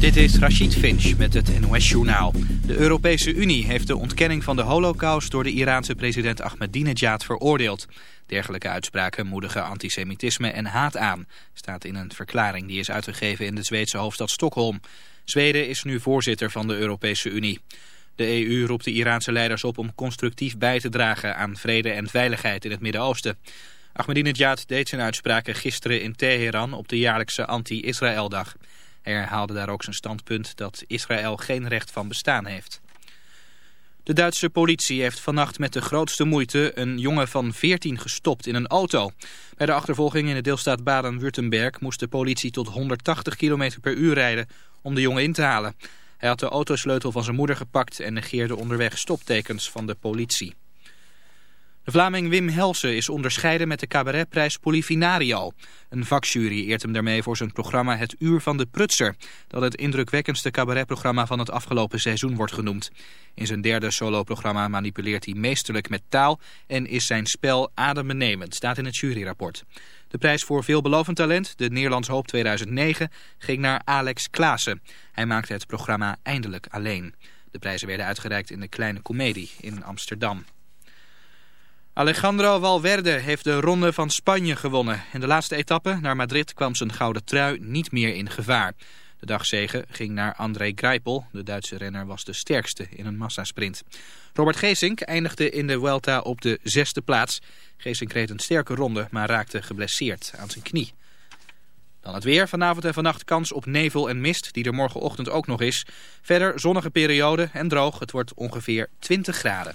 Dit is Rachid Finch met het NOS-journaal. De Europese Unie heeft de ontkenning van de holocaust door de Iraanse president Ahmadinejad veroordeeld. Dergelijke uitspraken moedigen antisemitisme en haat aan, staat in een verklaring die is uitgegeven in de Zweedse hoofdstad Stockholm. Zweden is nu voorzitter van de Europese Unie. De EU roept de Iraanse leiders op om constructief bij te dragen aan vrede en veiligheid in het Midden-Oosten. Ahmadinejad deed zijn uitspraken gisteren in Teheran op de jaarlijkse anti-Israël-dag. Hij herhaalde daar ook zijn standpunt dat Israël geen recht van bestaan heeft. De Duitse politie heeft vannacht met de grootste moeite een jongen van 14 gestopt in een auto. Bij de achtervolging in de deelstaat Baden-Württemberg moest de politie tot 180 km per uur rijden om de jongen in te halen. Hij had de autosleutel van zijn moeder gepakt en negeerde onderweg stoptekens van de politie. De Vlaming Wim Helsen is onderscheiden met de cabaretprijs Polifinario. Een vakjury eert hem daarmee voor zijn programma Het Uur van de Prutser... dat het indrukwekkendste cabaretprogramma van het afgelopen seizoen wordt genoemd. In zijn derde soloprogramma manipuleert hij meesterlijk met taal... en is zijn spel adembenemend, staat in het juryrapport. De prijs voor veelbelovend talent, de Nederlands Hoop 2009, ging naar Alex Klaassen. Hij maakte het programma Eindelijk Alleen. De prijzen werden uitgereikt in de Kleine Comedie in Amsterdam. Alejandro Valverde heeft de ronde van Spanje gewonnen. In de laatste etappe naar Madrid kwam zijn gouden trui niet meer in gevaar. De dagzegen ging naar André Greipel. De Duitse renner was de sterkste in een massasprint. Robert Geesink eindigde in de Vuelta op de zesde plaats. Geesink reed een sterke ronde, maar raakte geblesseerd aan zijn knie. Dan het weer. Vanavond en vannacht kans op nevel en mist, die er morgenochtend ook nog is. Verder zonnige periode en droog. Het wordt ongeveer 20 graden.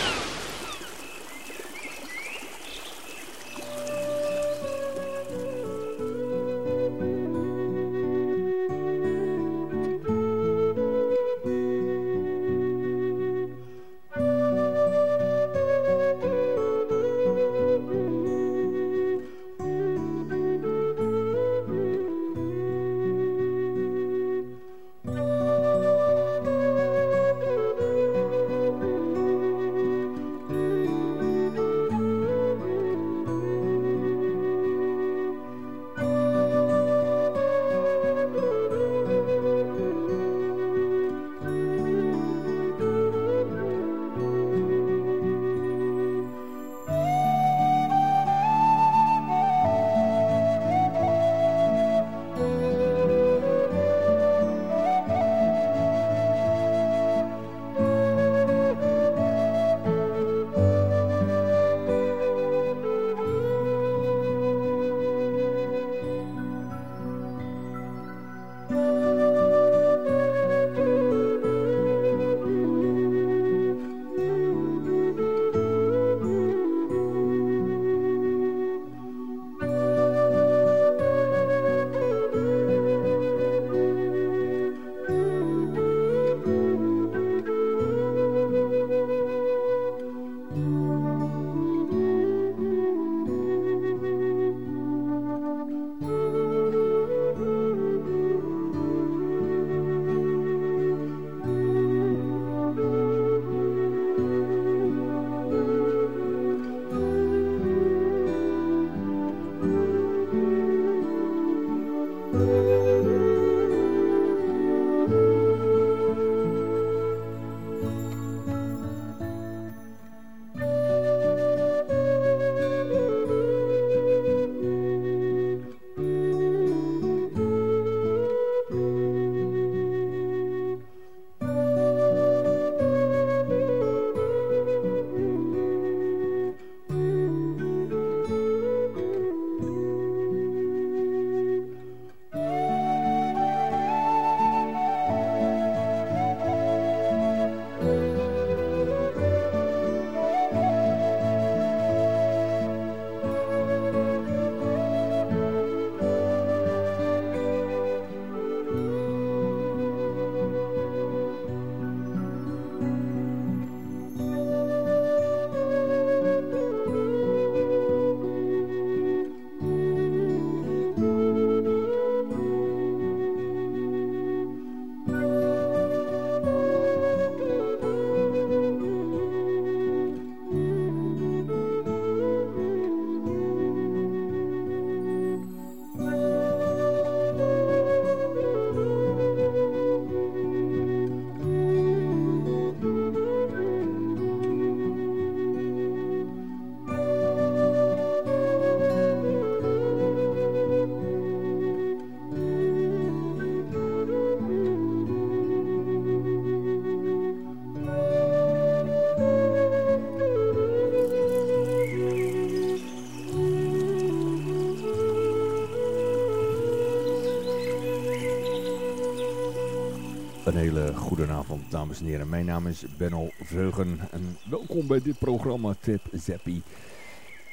Een hele goede avond, dames en heren. Mijn naam is Benno Veugen en welkom bij dit programma Tip Zappie.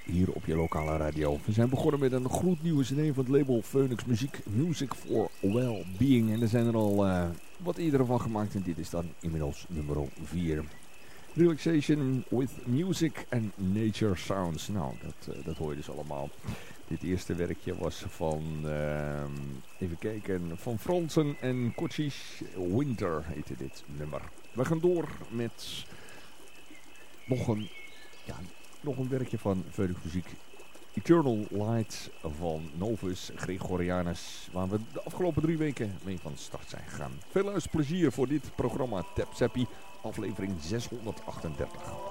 Hier op je lokale radio. We zijn begonnen met een gloednieuwe cd van het label Phoenix Muziek. Music for Well-Being. En er zijn er al uh, wat eerder van gemaakt. En dit is dan inmiddels nummer 4. Relaxation with Music and Nature Sounds. Nou, dat, uh, dat hoor je dus allemaal. Dit eerste werkje was van, uh, even kijken, van Fransen en Cochise Winter heette dit nummer. We gaan door met nog een, ja, nog een werkje van Phoenix Muziek. Eternal Light van Novus Gregorianus, waar we de afgelopen drie weken mee van start zijn gegaan. Veel luisterplezier voor dit programma Tap aflevering 638.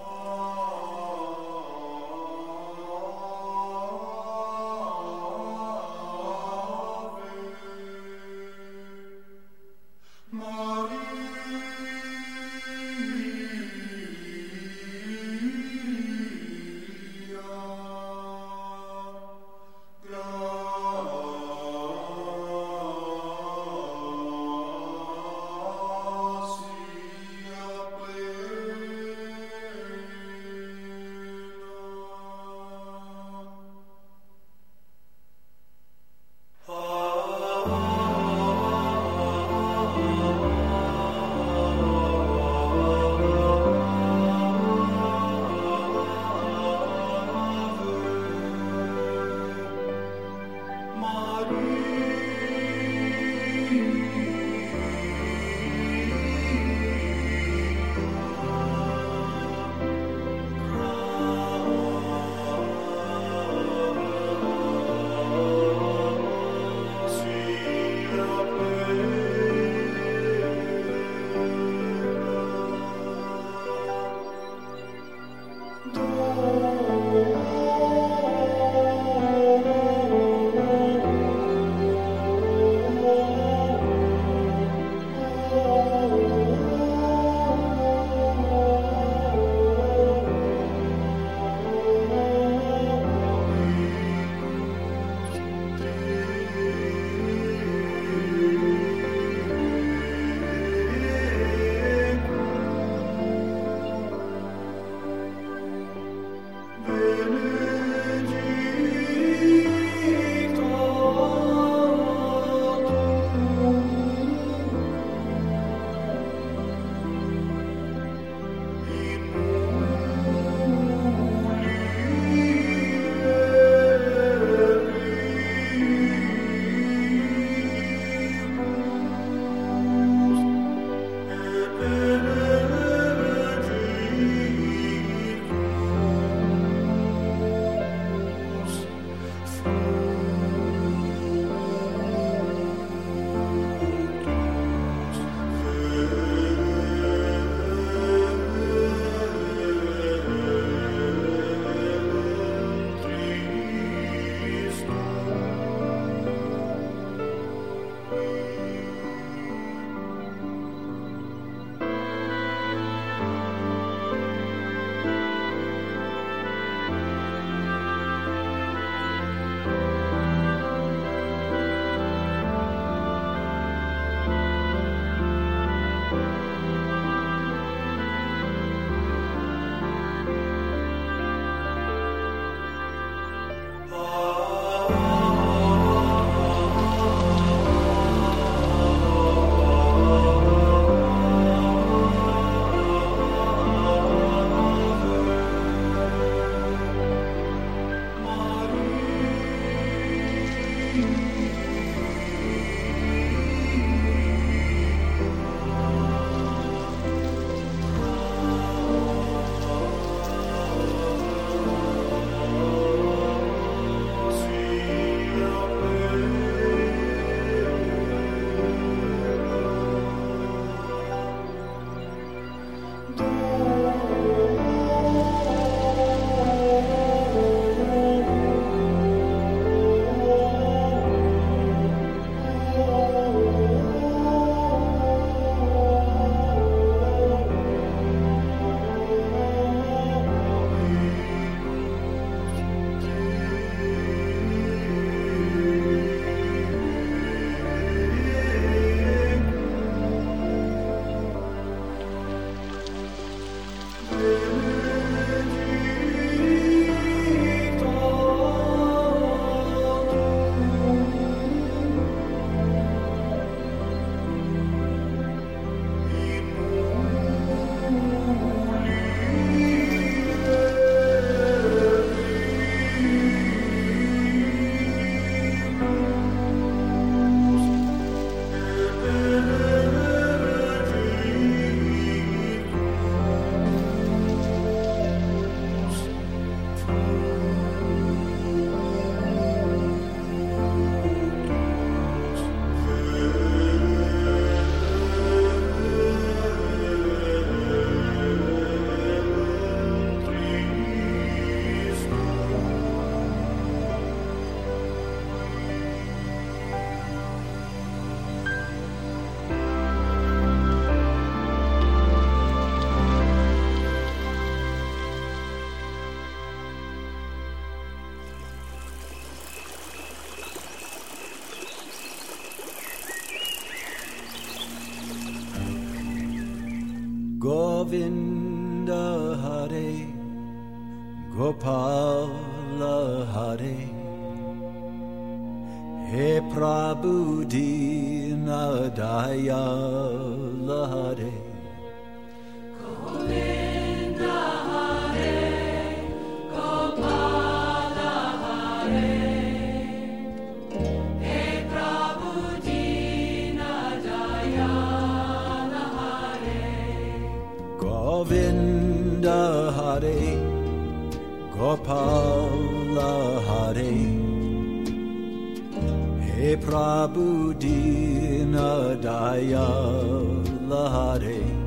He Prabhu Dina Dayal Lahare.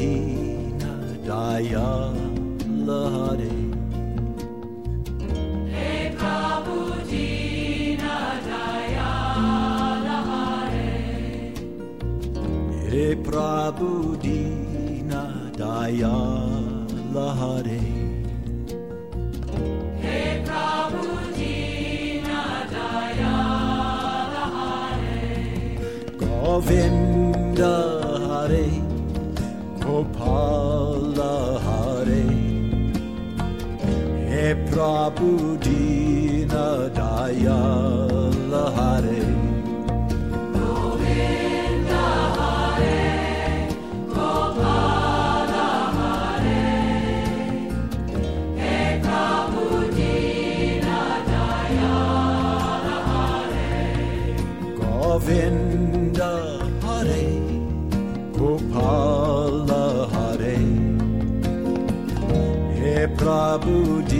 Ayala Hare. Hey Prabhudina Dayala Hare. Hey Prabhudina Dayala Dayala Hare. Govinda. Prabhu Dina Dayal Hare Govinda Hare Hare Prabhu Dina Hare Govinda Hare Hare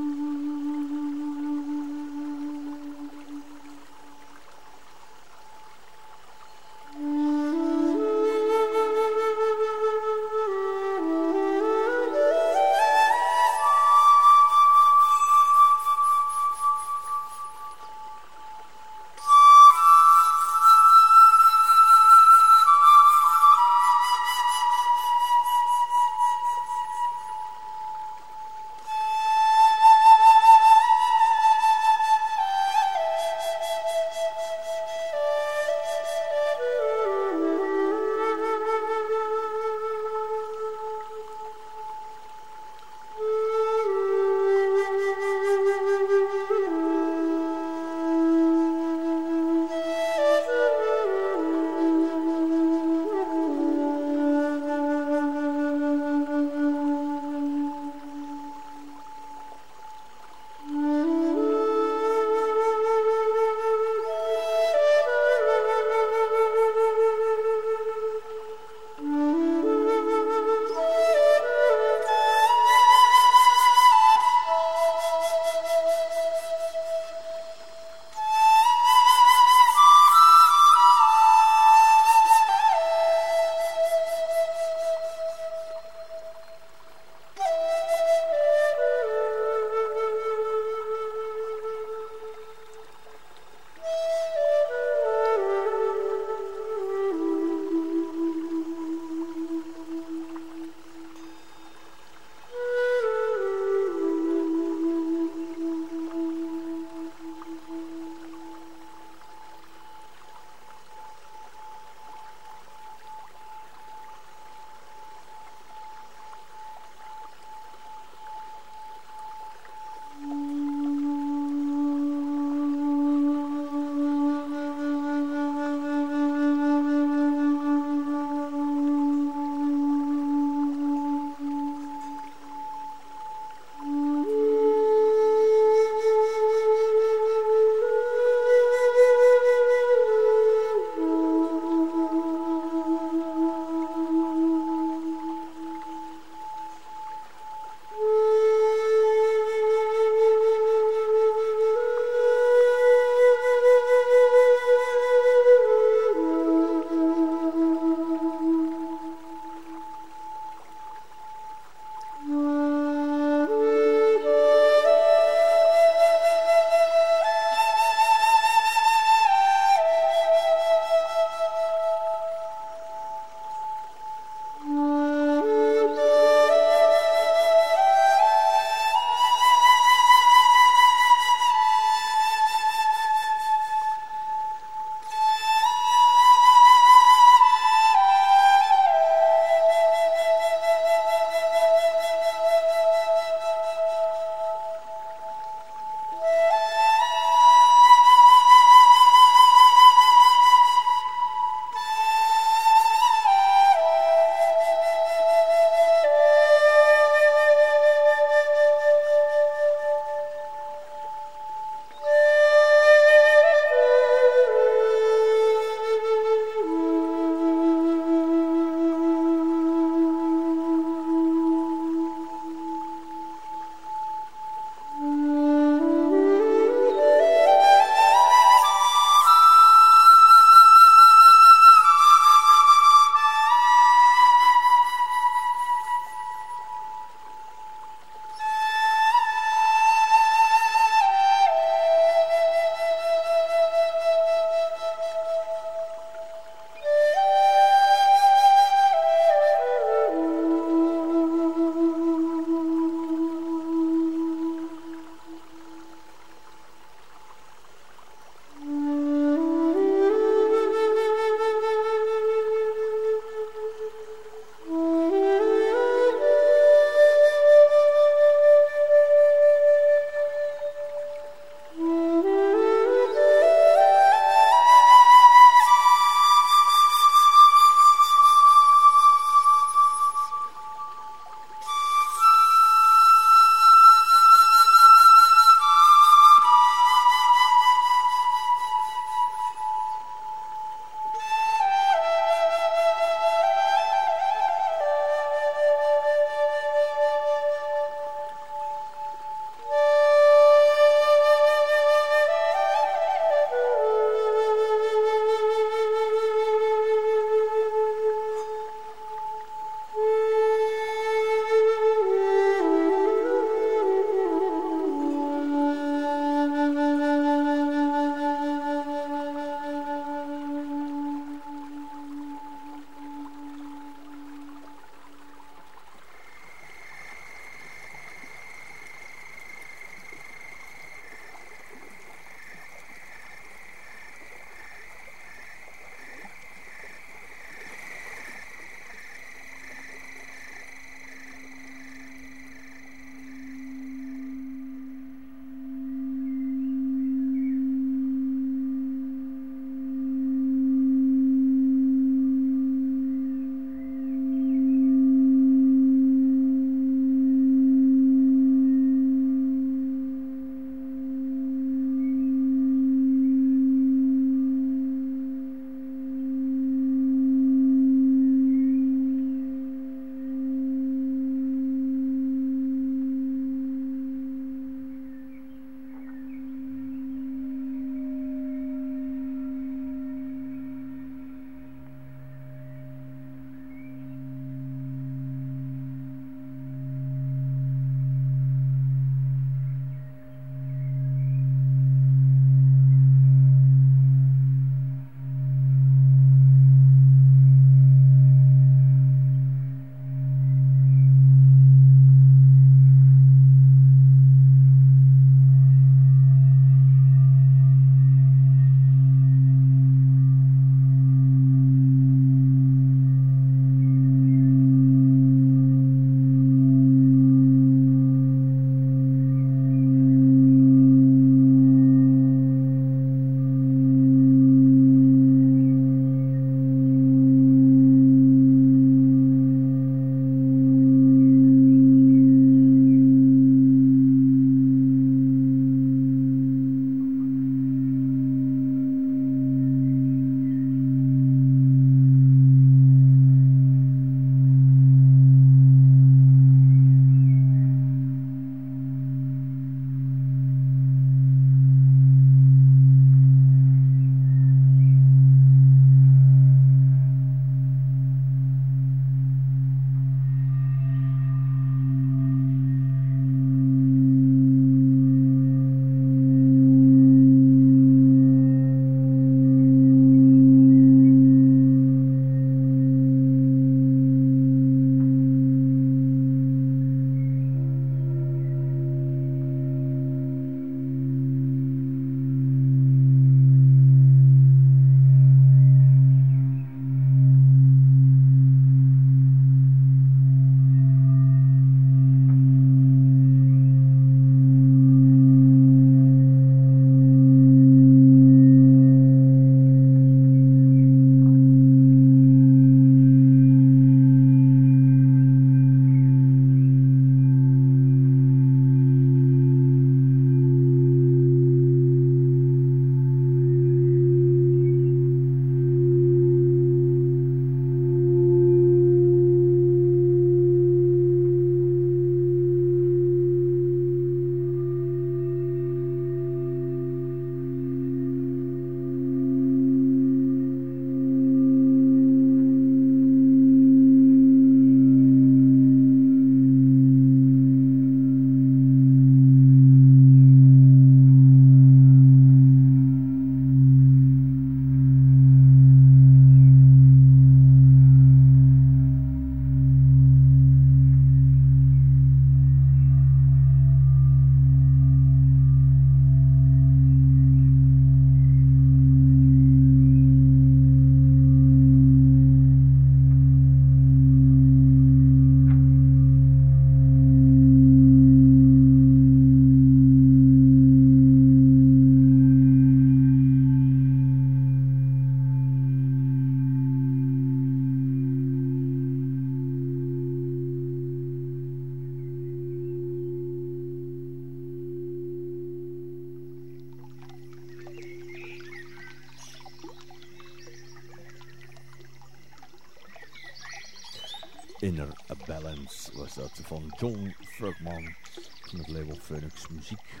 Muziek.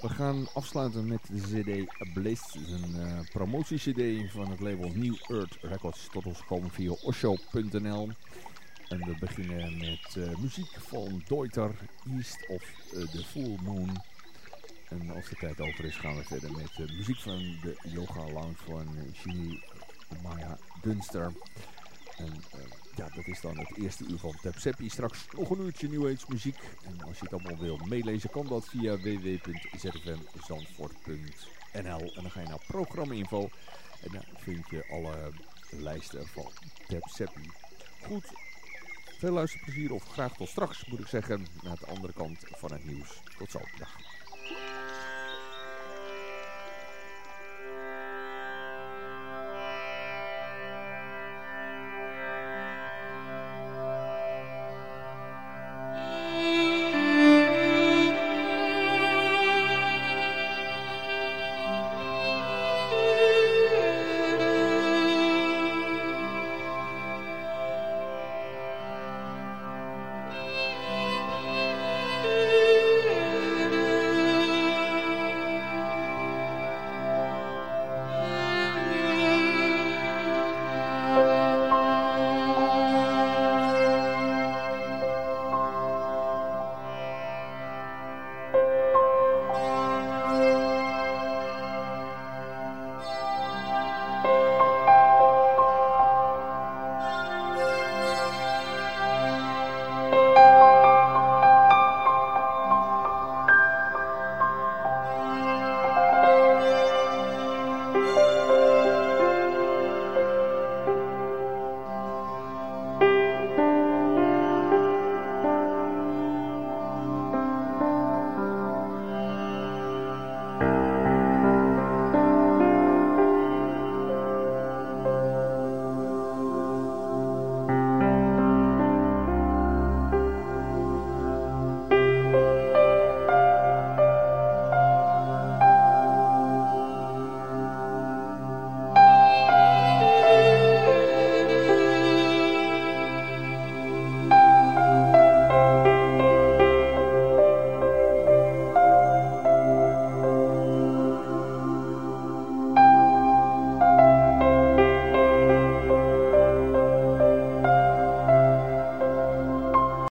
We gaan afsluiten met de cd Bliss, een uh, promotie-cd van het label New Earth Records. Tot ons komen via osho.nl. En we beginnen met uh, muziek van Deuter, East of uh, the Full Moon. En als de tijd over is gaan we verder met muziek van de Yoga Lounge van Genie Maya Dunster. En ja, dat is dan het eerste uur van Tepseppi. Straks nog een uurtje New muziek. En als je het allemaal wil meelezen, kan dat via www.zfmzandvoort.nl. En dan ga je naar programma-info. En dan vind je alle lijsten van Tepseppi. Goed, veel luisterplezier of graag tot straks moet ik zeggen. Naar de andere kant van het nieuws. Tot zo. Dag.